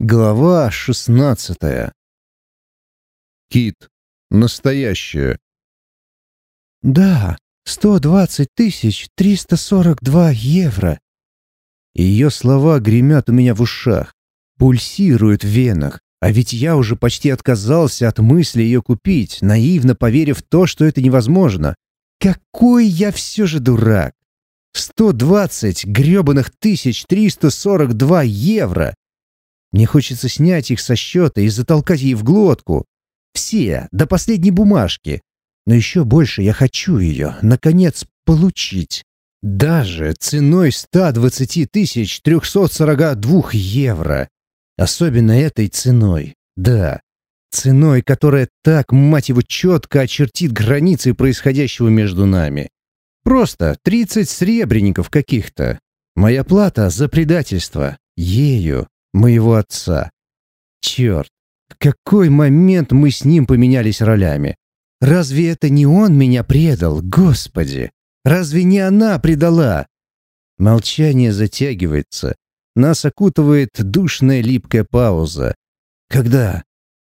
Глава шестнадцатая. Кит. Настоящая. «Да, сто двадцать тысяч триста сорок два евро». Ее слова гремят у меня в ушах, пульсируют в венах, а ведь я уже почти отказался от мысли ее купить, наивно поверив в то, что это невозможно. Какой я все же дурак! Сто двадцать гребаных тысяч триста сорок два евро! Мне хочется снять их со счета и затолкать ей в глотку. Все, до последней бумажки. Но еще больше я хочу ее, наконец, получить. Даже ценой 120 тысяч 342 евро. Особенно этой ценой. Да, ценой, которая так, мать его, четко очертит границы происходящего между нами. Просто 30 сребреников каких-то. Моя плата за предательство. Ею моего отца. Черт, какой момент мы с ним поменялись ролями? Разве это не он меня предал, Господи? Разве не она предала? Молчание затягивается. Нас окутывает душная липкая пауза. Когда?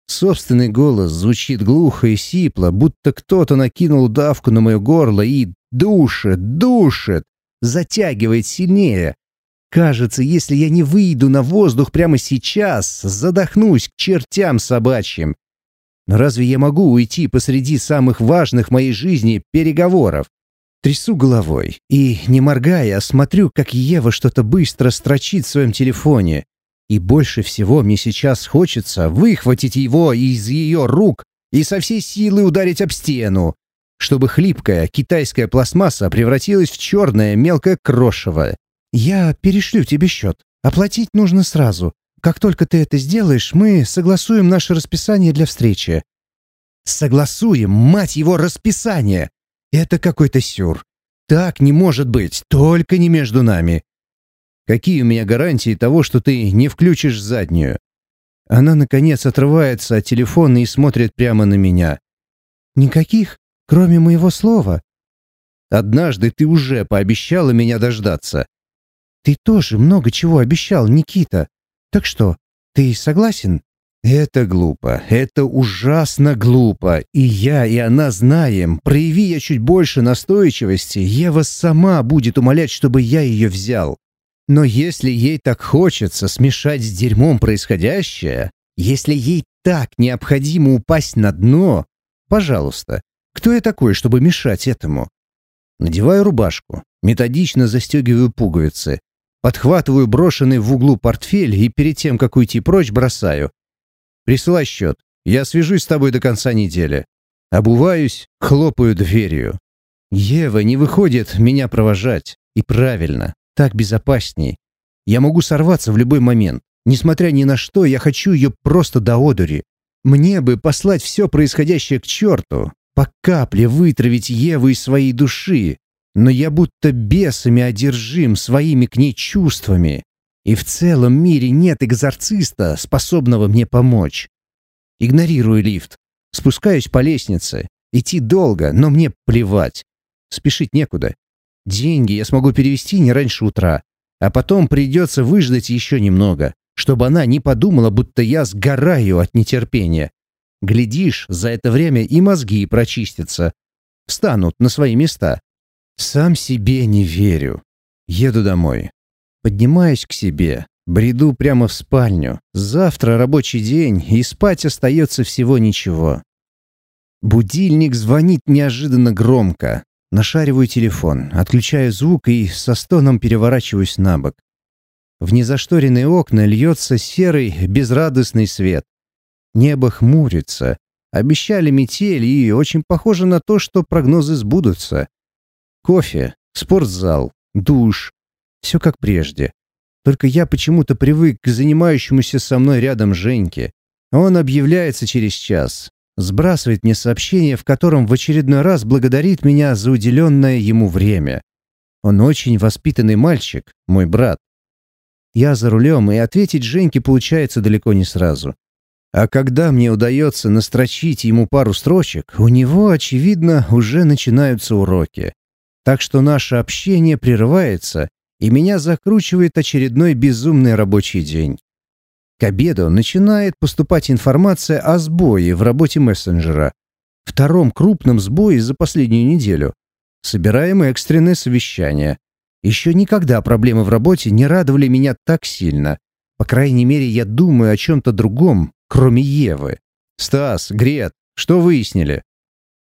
Собственный голос звучит глухо и сипло, будто кто-то накинул давку на мое горло и душит, душит, затягивает сильнее. Кажется, если я не выйду на воздух прямо сейчас, задохнусь к чертям собачьим. Но разве я могу уйти посреди самых важных в моей жизни переговоров? Трясу головой и, не моргая, смотрю, как Ева что-то быстро строчит в своем телефоне. И больше всего мне сейчас хочется выхватить его из ее рук и со всей силы ударить об стену, чтобы хлипкая китайская пластмасса превратилась в черное мелкое крошево. «Я перешлю тебе счет. Оплатить нужно сразу. Как только ты это сделаешь, мы согласуем наше расписание для встречи». «Согласуем, мать его, расписание! Это какой-то сюр. Так не может быть, только не между нами. Какие у меня гарантии того, что ты не включишь заднюю?» Она, наконец, отрывается от телефона и смотрит прямо на меня. «Никаких, кроме моего слова». «Однажды ты уже пообещала меня дождаться. Ты тоже много чего обещал, Никита. Так что, ты согласен? Это глупо, это ужасно глупо. И я, и она знаем. Прояви я чуть больше настойчивости, Ева сама будет умолять, чтобы я ее взял. Но если ей так хочется смешать с дерьмом происходящее, если ей так необходимо упасть на дно, пожалуйста, кто я такой, чтобы мешать этому? Надеваю рубашку, методично застегиваю пуговицы, Подхватываю брошенный в углу портфель и перед тем, как уйти прочь, бросаю. «Присылай счет. Я свяжусь с тобой до конца недели». Обуваюсь, хлопаю дверью. Ева не выходит меня провожать. И правильно, так безопасней. Я могу сорваться в любой момент. Несмотря ни на что, я хочу ее просто до одури. Мне бы послать все происходящее к черту, по капле вытравить Еву из своей души, но я будто бесами одержим своими к ней чувствами, и в целом мире нет экзорциста, способного мне помочь. Игнорирую лифт, спускаюсь по лестнице, идти долго, но мне плевать. Спешить некуда. Деньги я смогу перевести не раньше утра, а потом придется выждать еще немного, чтобы она не подумала, будто я сгораю от нетерпения. Глядишь, за это время и мозги прочистятся, встанут на свои места. Сам себе не верю. Еду домой. Поднимаюсь к себе. Бреду прямо в спальню. Завтра рабочий день, и спать остается всего ничего. Будильник звонит неожиданно громко. Нашариваю телефон, отключаю звук и со стоном переворачиваюсь на бок. В незашторенные окна льется серый, безрадостный свет. Небо хмурится. Обещали метель, и очень похоже на то, что прогнозы сбудутся. Кофе, спортзал, душ. Все как прежде. Только я почему-то привык к занимающемуся со мной рядом Женьке. Он объявляется через час. Сбрасывает мне сообщение, в котором в очередной раз благодарит меня за уделенное ему время. Он очень воспитанный мальчик, мой брат. Я за рулем, и ответить Женьке получается далеко не сразу. А когда мне удается настрочить ему пару строчек, у него, очевидно, уже начинаются уроки. Так что наше общение прерывается, и меня закручивает очередной безумный рабочий день. К обеду начинает поступать информация о сбое в работе мессенджера. Втором крупном сбое за последнюю неделю. Собираем экстренное совещание. Еще никогда проблемы в работе не радовали меня так сильно. По крайней мере, я думаю о чем-то другом, кроме Евы. «Стас, Грет, что выяснили?»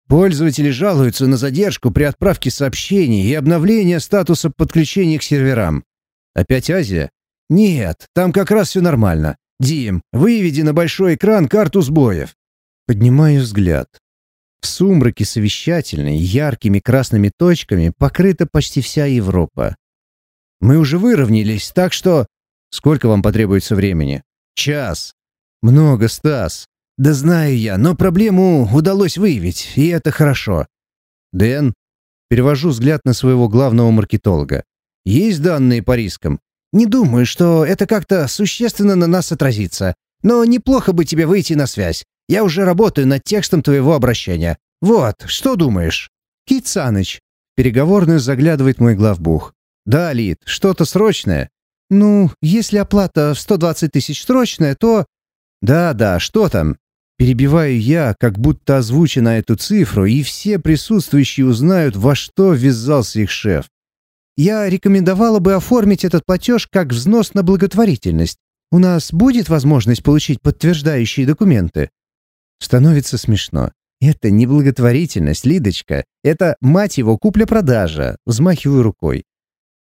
Пользователи жалуются на задержку при отправке сообщений и обновления статуса подключения к серверам. Опять Азия? Нет, там как раз все нормально. Дим, выведи на большой экран карту сбоев. Поднимаю взгляд. В сумраке совещательной, яркими красными точками покрыта почти вся Европа. Мы уже выровнялись, так что... Сколько вам потребуется времени? Час. Много, Стас. Да знаю я, но проблему удалось выявить, и это хорошо. Дэн, перевожу взгляд на своего главного маркетолога. Есть данные по рискам? Не думаю, что это как-то существенно на нас отразится. Но неплохо бы тебе выйти на связь. Я уже работаю над текстом твоего обращения. Вот, что думаешь? Кит Саныч. Переговорную заглядывает мой главбух. Да, Лид, что-то срочное? Ну, если оплата в 120 тысяч срочная, то... Да-да, что там? Перебиваю я, как будто озвучи на эту цифру, и все присутствующие узнают, во что ввязался их шеф. Я рекомендовала бы оформить этот платеж как взнос на благотворительность. У нас будет возможность получить подтверждающие документы?» Становится смешно. «Это не благотворительность, Лидочка. Это, мать его, купля-продажа». Взмахиваю рукой.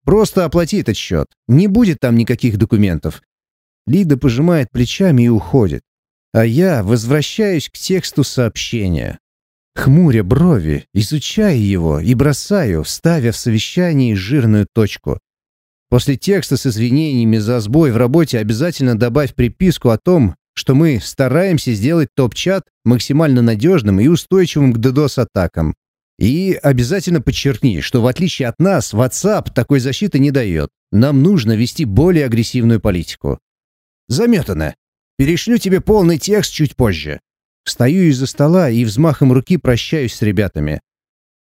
«Просто оплати этот счет. Не будет там никаких документов». Лида пожимает плечами и уходит. А я возвращаюсь к тексту сообщения. Хмуря брови, изучаю его и бросаю, ставя в совещании жирную точку. После текста с извинениями за сбой в работе обязательно добавь приписку о том, что мы стараемся сделать топ-чат максимально надежным и устойчивым к DDoS-атакам. И обязательно подчеркни, что в отличие от нас, WhatsApp такой защиты не дает. Нам нужно вести более агрессивную политику. Заметано. Перешлю тебе полный текст чуть позже. Встаю из-за стола и взмахом руки прощаюсь с ребятами.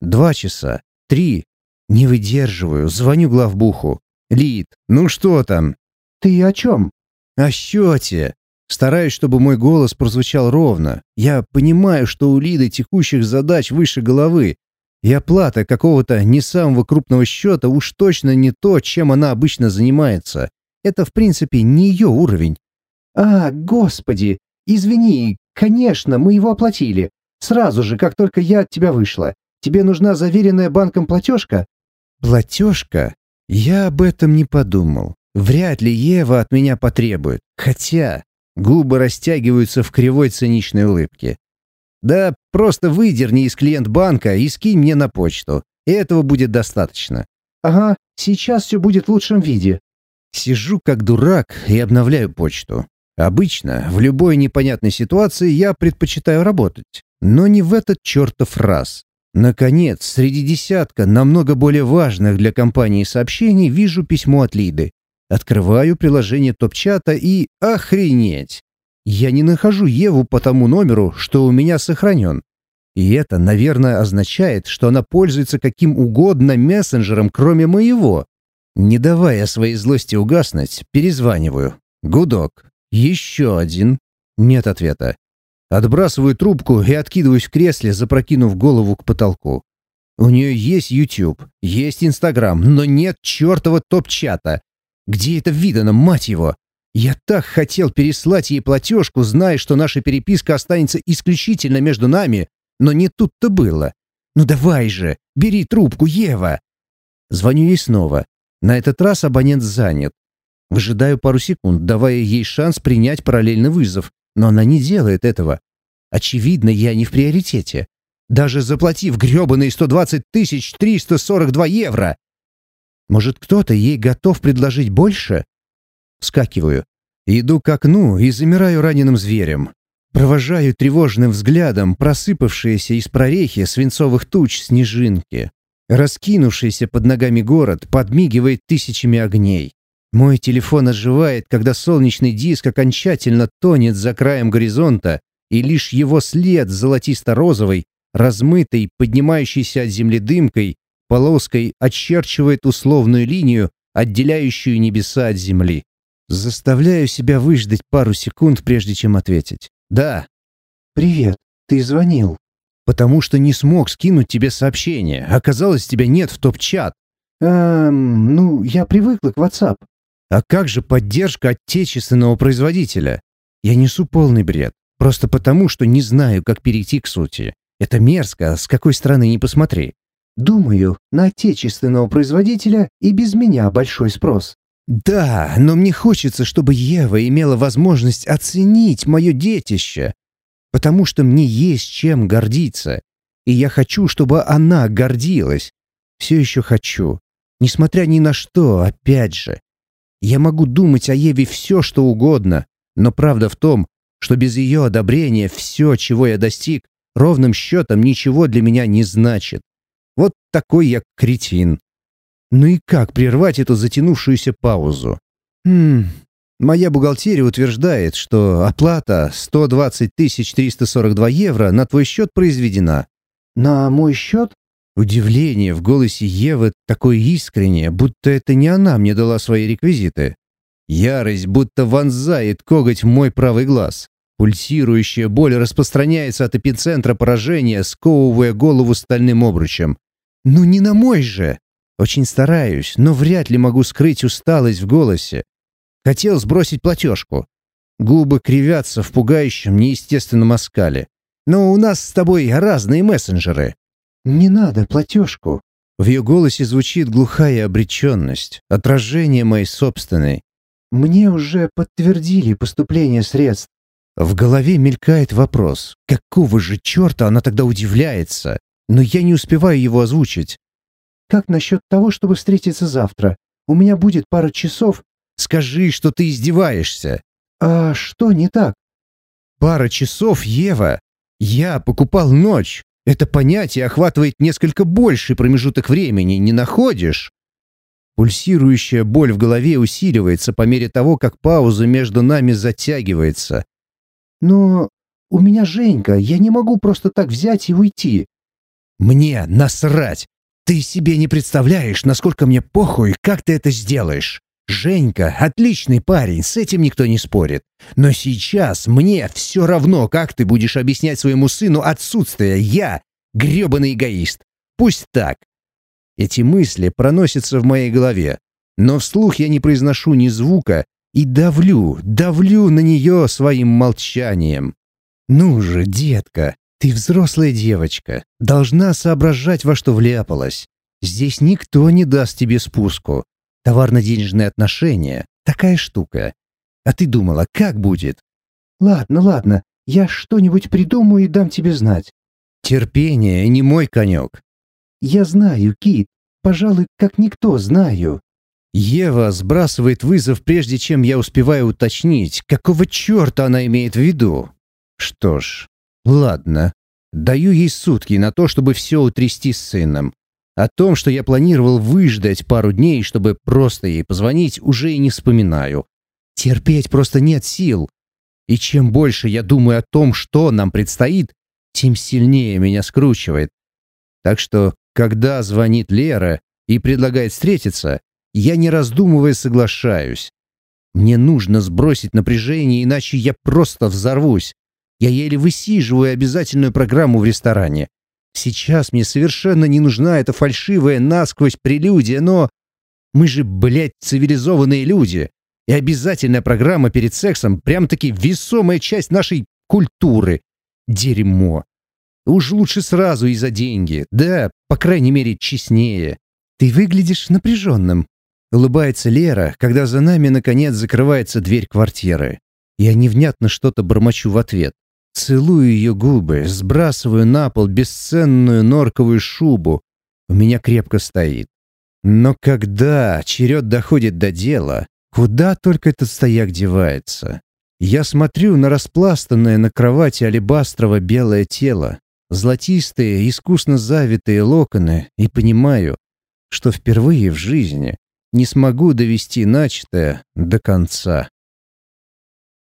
Два часа. Три. Не выдерживаю. Звоню главбуху. Лид, ну что там? Ты о чем? О счете. Стараюсь, чтобы мой голос прозвучал ровно. Я понимаю, что у Лиды текущих задач выше головы. И оплата какого-то не самого крупного счета уж точно не то, чем она обычно занимается. Это, в принципе, не ее уровень. «А, господи! Извини, конечно, мы его оплатили. Сразу же, как только я от тебя вышла. Тебе нужна заверенная банком платежка?» «Платежка? Я об этом не подумал. Вряд ли Ева от меня потребует. Хотя...» Губы растягиваются в кривой циничной улыбке. «Да просто выдерни из клиент банка и скинь мне на почту. Этого будет достаточно». «Ага, сейчас все будет в лучшем виде». Сижу как дурак и обновляю почту. Обычно, в любой непонятной ситуации я предпочитаю работать. Но не в этот чертов раз. Наконец, среди десятка намного более важных для компании сообщений вижу письмо от Лиды. Открываю приложение топ-чата и... Охренеть! Я не нахожу Еву по тому номеру, что у меня сохранен. И это, наверное, означает, что она пользуется каким угодно мессенджером, кроме моего. Не давая своей злости угаснуть, перезваниваю. Гудок. Еще один. Нет ответа. Отбрасываю трубку и откидываюсь в кресле, запрокинув голову к потолку. У нее есть YouTube, есть Instagram, но нет чертова топ-чата. Где это видано, мать его? Я так хотел переслать ей платежку, зная, что наша переписка останется исключительно между нами, но не тут-то было. Ну давай же, бери трубку, Ева. Звоню ей снова. На этот раз абонент занят. Выжидаю пару секунд, давая ей шанс принять параллельный вызов, но она не делает этого. Очевидно, я не в приоритете. Даже заплатив гребаные 120 тысяч 342 евро. Может, кто-то ей готов предложить больше? Вскакиваю. Иду к окну и замираю раненым зверем. Провожаю тревожным взглядом просыпавшиеся из прорехи свинцовых туч снежинки. Раскинувшийся под ногами город подмигивает тысячами огней. Мой телефон оживает, когда солнечный диск окончательно тонет за краем горизонта, и лишь его след золотисто-розовый, размытый, поднимающийся от земли дымкой, полоской очерчивает условную линию, отделяющую небеса от земли. Заставляю себя выждать пару секунд, прежде чем ответить. «Да». «Привет. Ты звонил?» «Потому что не смог скинуть тебе сообщение. Оказалось, тебя нет в топ-чат». «Эм, ну, я привыкла к WhatsApp». «А как же поддержка отечественного производителя?» «Я несу полный бред. Просто потому, что не знаю, как перейти к сути. Это мерзко, с какой стороны не посмотри». «Думаю, на отечественного производителя и без меня большой спрос». Да, но мне хочется, чтобы Ева имела возможность оценить мое детище, потому что мне есть чем гордиться, и я хочу, чтобы она гордилась. Все еще хочу. Несмотря ни на что, опять же. Я могу думать о Еве все, что угодно, но правда в том, что без ее одобрения все, чего я достиг, ровным счетом ничего для меня не значит. Вот такой я кретин. Ну и как прервать эту затянувшуюся паузу? Хм, моя бухгалтерия утверждает, что оплата 120 342 евро на твой счет произведена. На мой счет? Удивление в голосе Евы такое искреннее, будто это не она мне дала свои реквизиты. Ярость будто вонзает коготь в мой правый глаз. Пульсирующая боль распространяется от эпицентра поражения, сковывая голову стальным обручем. «Ну не на мой же!» Очень стараюсь, но вряд ли могу скрыть усталость в голосе. Хотел сбросить платежку. Губы кривятся в пугающем, неестественном оскале. Но у нас с тобой разные мессенджеры. «Не надо платежку». В ее голосе звучит глухая обреченность, отражение моей собственной. «Мне уже подтвердили поступление средств». В голове мелькает вопрос, какого же черта она тогда удивляется, но я не успеваю его озвучить. Как насчет того, чтобы встретиться завтра? У меня будет пара часов. Скажи, что ты издеваешься. А что не так? Пара часов, Ева. Я покупал ночь. Это понятие охватывает несколько больший промежуток времени, не находишь? Пульсирующая боль в голове усиливается по мере того, как пауза между нами затягивается. Но у меня Женька, я не могу просто так взять и уйти. Мне насрать. Ты себе не представляешь, насколько мне похуй, как ты это сделаешь. Женька — отличный парень, с этим никто не спорит. Но сейчас мне все равно, как ты будешь объяснять своему сыну отсутствие. Я — гребаный эгоист. Пусть так. Эти мысли проносятся в моей голове. Но вслух я не произношу ни звука и давлю, давлю на нее своим молчанием. «Ну же, детка, ты взрослая девочка, должна соображать, во что вляпалась. Здесь никто не даст тебе спуску. Товарно-денежные отношения — такая штука. А ты думала, как будет? Ладно, ладно, я что-нибудь придумаю и дам тебе знать. Терпение не мой конек. Я знаю, Кит, пожалуй, как никто знаю. Ева сбрасывает вызов, прежде чем я успеваю уточнить, какого черта она имеет в виду. Что ж, Ладно, даю ей сутки на то, чтобы все утрясти с сыном. О том, что я планировал выждать пару дней, чтобы просто ей позвонить, уже и не вспоминаю. Терпеть просто нет сил. И чем больше я думаю о том, что нам предстоит, тем сильнее меня скручивает. Так что, когда звонит Лера и предлагает встретиться, я, не раздумывая, соглашаюсь. Мне нужно сбросить напряжение, иначе я просто взорвусь. Я еле высиживаю обязательную программу в ресторане. Сейчас мне совершенно не нужна эта фальшивая насквозь прелюдия, но... Мы же, блядь, цивилизованные люди. И обязательная программа перед сексом прям-таки весомая часть нашей культуры. Дерьмо. Уж лучше сразу и за деньги. Да, по крайней мере, честнее. Ты выглядишь напряженным. Улыбается Лера, когда за нами наконец закрывается дверь квартиры. Я невнятно что-то бормочу в ответ. Целую ее губы, сбрасываю на пол бесценную норковую шубу. У меня крепко стоит. Но когда черед доходит до дела, куда только этот стояк девается? Я смотрю на распластанное на кровати алебастрово белое тело, золотистые, искусно завитые локоны и понимаю, что впервые в жизни не смогу довести начатое до конца.